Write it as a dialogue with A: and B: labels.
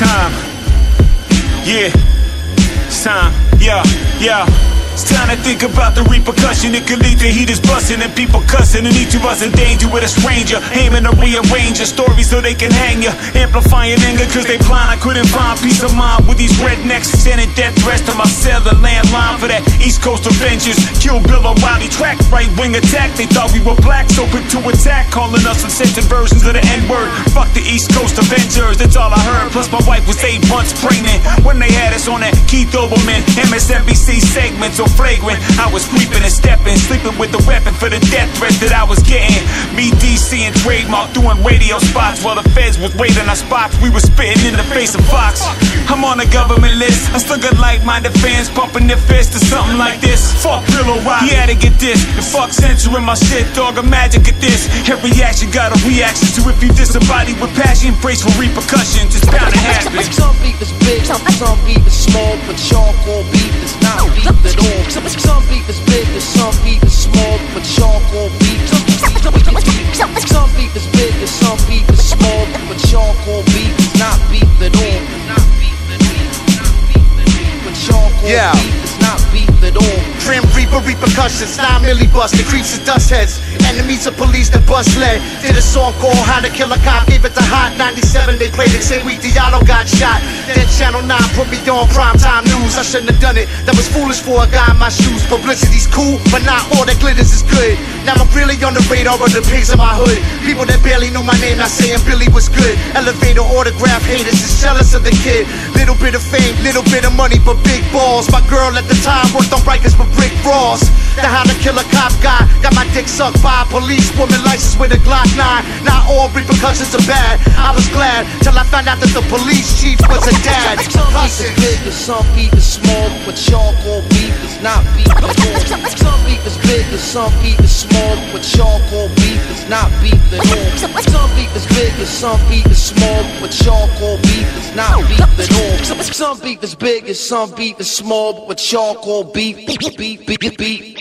A: time. Yeah, it's time. Yeah, yeah. It's time to think about the repercussion. It could lead to heat is busting and people cussing. And each of us in danger with a stranger. Aiming to rearrange your story so they can hang you amplifying anger cause they blind. I couldn't find peace of mind with these rednecks sending death threats to my cell the landline for that east coast avengers. Kill Bill O'Reilly track right wing attack. They thought we were blacks open to attack. Calling us censored versions of the n-word. Fuck the east coast avengers that's all I heard. Plus my wife was eight months pregnant. When they had us on that Keith Olbermann MSNBC segment. So flagrant. I was creeping and stepping, sleeping with the weapon for the death threats that I was getting. Me, DC, and Trademarc doing radio spots while the feds was waiting our spots. We were spitting in the face of Fox. I'm on the government list. I still got like-minded fans pumping their fists to something like this. Fuck Bill O'Reilly. Had to get this. And fuck censoring my shit, dog. I'm magic at this. Every action got a reaction to if you diss somebody with passion, brace for repercussions. It's bound to happen.
B: Some beef is big, some beef is small, but charcoal beef is not beef at all. Some, beef is big and some beef is small, but charcoal beef. Some, some beef is big and some beef is small, but charcoal beef is not beef at all. But
C: Yeah.
B: beef is not beef at all.
C: Grim Reaper repercussions, 9 milli bust, the creeps and dust heads. Enemies of police that bust lead. Did a song called How to Kill a Cop, gave it to Hot 97. They played it, same week Diallo got shot. Then Channel 9 put me on primetime news. I shouldn't have done it, that was foolish for a guy in my shoes. Publicity's cool, but not all that glitters is good. Now I'm really on the radar of the pigs of my hood. People that barely know my name, not saying Billy was good. Elevator autograph haters is jealous of the kid. Little bit of fame, little bit of money, but big balls. My girl at the time worked on Rikers for Rick Ross. The how to kill a cop guy. Got dick sucked by a police woman licensed with a Glock 9. Not all repercussions are bad. I was glad till I found out that the police chief was a dad.
B: Some beef is big and some beef is small, but charcoal beef is not beef at all. Some beef is big and some beef is small, but charcoal beef is not beef at all. Some beef is big and some beef is small, but charcoal beef is not beef at all. Some beef is big and some beef is small, but charcoal beef, beef, beef, beef, beef, beef, beef, beef.